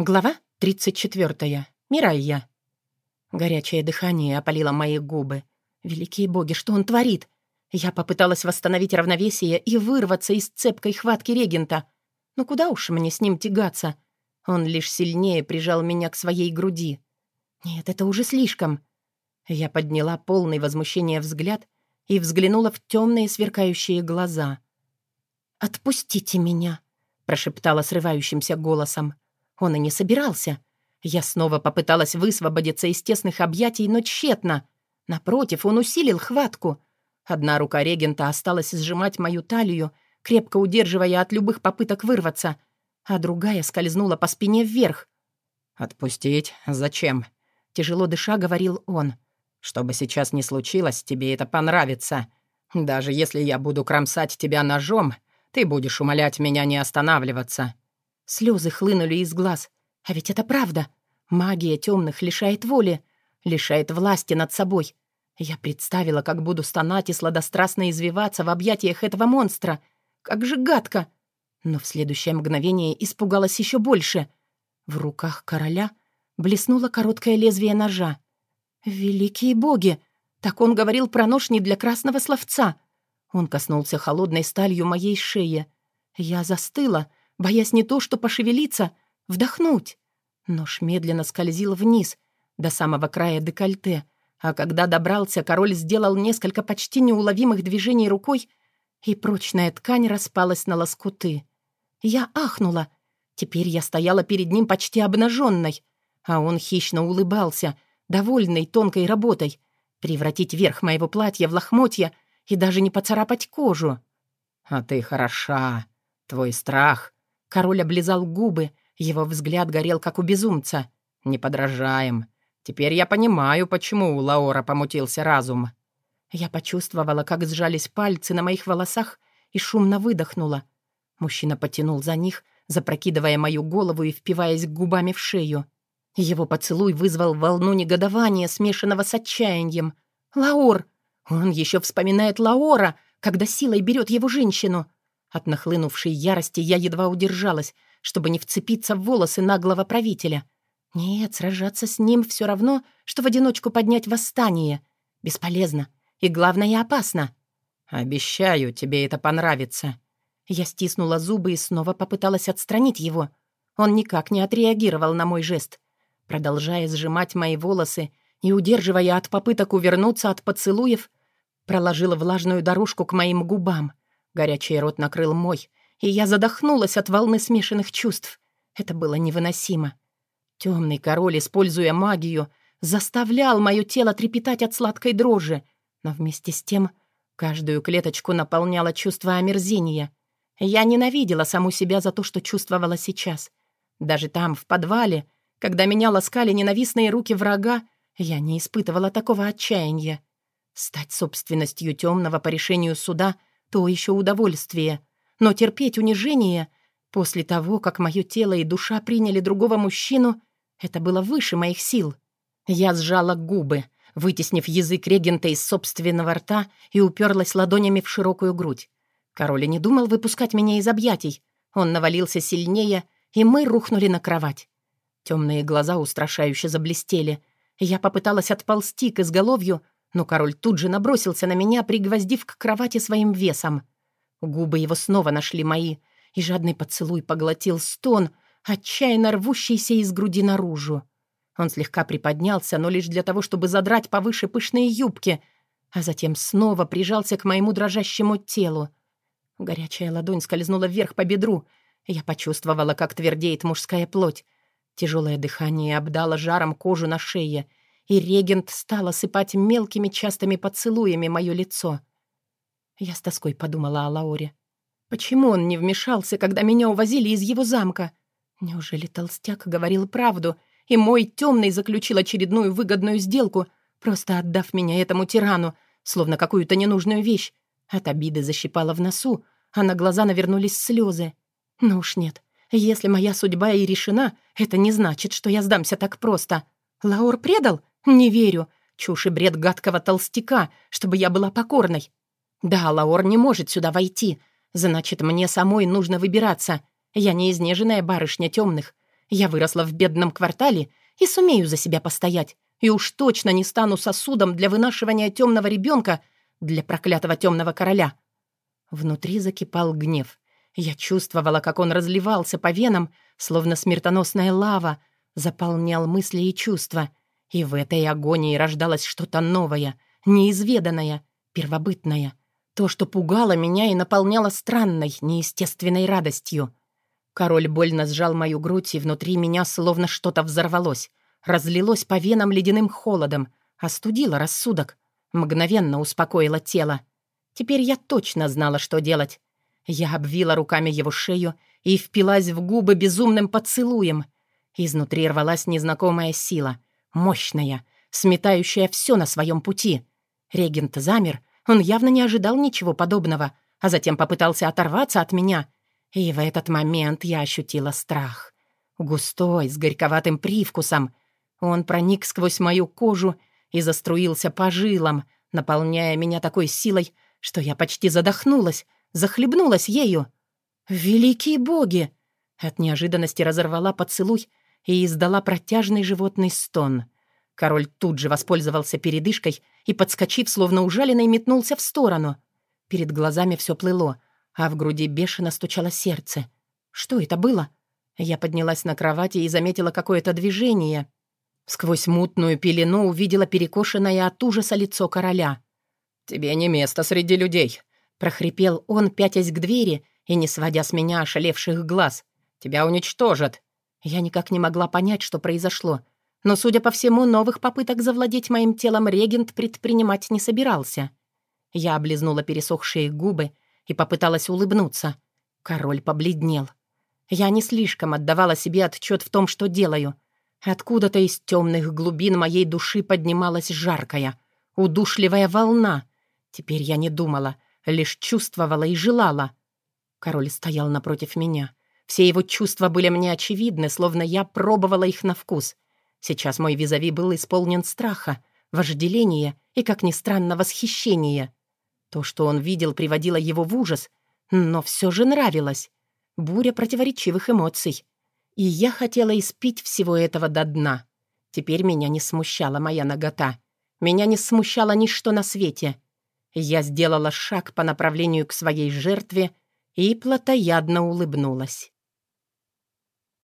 Глава 34. Мирайя. Горячее дыхание опалило мои губы. Великие боги, что он творит? Я попыталась восстановить равновесие и вырваться из цепкой хватки регента. Но куда уж мне с ним тягаться? Он лишь сильнее прижал меня к своей груди. Нет, это уже слишком. Я подняла полный возмущения взгляд и взглянула в темные сверкающие глаза. «Отпустите меня», — прошептала срывающимся голосом. Он и не собирался. Я снова попыталась высвободиться из тесных объятий, но тщетно. Напротив, он усилил хватку. Одна рука регента осталась сжимать мою талию, крепко удерживая от любых попыток вырваться, а другая скользнула по спине вверх. «Отпустить? Зачем?» — тяжело дыша говорил он. «Что бы сейчас ни случилось, тебе это понравится. Даже если я буду кромсать тебя ножом, ты будешь умолять меня не останавливаться». Слезы хлынули из глаз. А ведь это правда. Магия темных лишает воли, лишает власти над собой. Я представила, как буду стонать и сладострастно извиваться в объятиях этого монстра. Как же гадко! Но в следующее мгновение испугалась еще больше. В руках короля блеснуло короткое лезвие ножа. «Великие боги! Так он говорил про нож не для красного словца!» Он коснулся холодной сталью моей шеи. Я застыла, боясь не то что пошевелиться, вдохнуть. Нож медленно скользил вниз, до самого края декольте, а когда добрался, король сделал несколько почти неуловимых движений рукой, и прочная ткань распалась на лоскуты. Я ахнула. Теперь я стояла перед ним почти обнаженной, а он хищно улыбался, довольный тонкой работой, превратить верх моего платья в лохмотья и даже не поцарапать кожу. «А ты хороша. Твой страх Король облизал губы, его взгляд горел, как у безумца. «Не подражаем. Теперь я понимаю, почему у Лаора помутился разум». Я почувствовала, как сжались пальцы на моих волосах и шумно выдохнула. Мужчина потянул за них, запрокидывая мою голову и впиваясь губами в шею. Его поцелуй вызвал волну негодования, смешанного с отчаянием. «Лаор! Он еще вспоминает Лаора, когда силой берет его женщину!» От нахлынувшей ярости я едва удержалась, чтобы не вцепиться в волосы наглого правителя. Нет, сражаться с ним все равно, что в одиночку поднять восстание. Бесполезно. И, главное, опасно. «Обещаю, тебе это понравится». Я стиснула зубы и снова попыталась отстранить его. Он никак не отреагировал на мой жест. Продолжая сжимать мои волосы и удерживая от попыток увернуться от поцелуев, проложила влажную дорожку к моим губам. Горячий рот накрыл мой, и я задохнулась от волны смешанных чувств. Это было невыносимо. Темный король, используя магию, заставлял мое тело трепетать от сладкой дрожи, но вместе с тем каждую клеточку наполняло чувство омерзения. Я ненавидела саму себя за то, что чувствовала сейчас. Даже там, в подвале, когда меня ласкали ненавистные руки врага, я не испытывала такого отчаяния. Стать собственностью темного по решению суда — то еще удовольствие. Но терпеть унижение после того, как мое тело и душа приняли другого мужчину, это было выше моих сил. Я сжала губы, вытеснив язык регента из собственного рта и уперлась ладонями в широкую грудь. Король не думал выпускать меня из объятий. Он навалился сильнее, и мы рухнули на кровать. Темные глаза устрашающе заблестели. Я попыталась отползти к изголовью, но король тут же набросился на меня, пригвоздив к кровати своим весом. Губы его снова нашли мои, и жадный поцелуй поглотил стон, отчаянно рвущийся из груди наружу. Он слегка приподнялся, но лишь для того, чтобы задрать повыше пышные юбки, а затем снова прижался к моему дрожащему телу. Горячая ладонь скользнула вверх по бедру. Я почувствовала, как твердеет мужская плоть. Тяжелое дыхание обдало жаром кожу на шее — и регент стал осыпать мелкими частыми поцелуями мое лицо. Я с тоской подумала о Лауре. Почему он не вмешался, когда меня увозили из его замка? Неужели толстяк говорил правду, и мой темный заключил очередную выгодную сделку, просто отдав меня этому тирану, словно какую-то ненужную вещь? От обиды защипала в носу, а на глаза навернулись слезы. Ну уж нет, если моя судьба и решена, это не значит, что я сдамся так просто. Лаур предал? «Не верю. Чушь и бред гадкого толстяка, чтобы я была покорной. Да, Лаор не может сюда войти. Значит, мне самой нужно выбираться. Я не изнеженная барышня темных. Я выросла в бедном квартале и сумею за себя постоять. И уж точно не стану сосудом для вынашивания темного ребенка для проклятого темного короля. Внутри закипал гнев. Я чувствовала, как он разливался по венам, словно смертоносная лава, заполнял мысли и чувства. И в этой агонии рождалось что-то новое, неизведанное, первобытное. То, что пугало меня и наполняло странной, неестественной радостью. Король больно сжал мою грудь, и внутри меня словно что-то взорвалось. Разлилось по венам ледяным холодом, остудило рассудок, мгновенно успокоило тело. Теперь я точно знала, что делать. Я обвила руками его шею и впилась в губы безумным поцелуем. Изнутри рвалась незнакомая сила, мощная, сметающая все на своем пути. Регент замер, он явно не ожидал ничего подобного, а затем попытался оторваться от меня. И в этот момент я ощутила страх. Густой, с горьковатым привкусом. Он проник сквозь мою кожу и заструился по жилам, наполняя меня такой силой, что я почти задохнулась, захлебнулась ею. «Великие боги!» От неожиданности разорвала поцелуй и издала протяжный животный стон — Король тут же воспользовался передышкой и, подскочив, словно ужаленный, метнулся в сторону. Перед глазами все плыло, а в груди бешено стучало сердце. Что это было? Я поднялась на кровати и заметила какое-то движение. Сквозь мутную пелену увидела перекошенное от ужаса лицо короля. «Тебе не место среди людей», — прохрипел он, пятясь к двери и не сводя с меня ошалевших глаз. «Тебя уничтожат». Я никак не могла понять, что произошло — но, судя по всему, новых попыток завладеть моим телом регент предпринимать не собирался. Я облизнула пересохшие губы и попыталась улыбнуться. Король побледнел. Я не слишком отдавала себе отчет в том, что делаю. Откуда-то из темных глубин моей души поднималась жаркая, удушливая волна. Теперь я не думала, лишь чувствовала и желала. Король стоял напротив меня. Все его чувства были мне очевидны, словно я пробовала их на вкус — Сейчас мой визави был исполнен страха, вожделения и, как ни странно, восхищения. То, что он видел, приводило его в ужас, но все же нравилось. Буря противоречивых эмоций. И я хотела испить всего этого до дна. Теперь меня не смущала моя нагота. Меня не смущало ничто на свете. Я сделала шаг по направлению к своей жертве и плотоядно улыбнулась.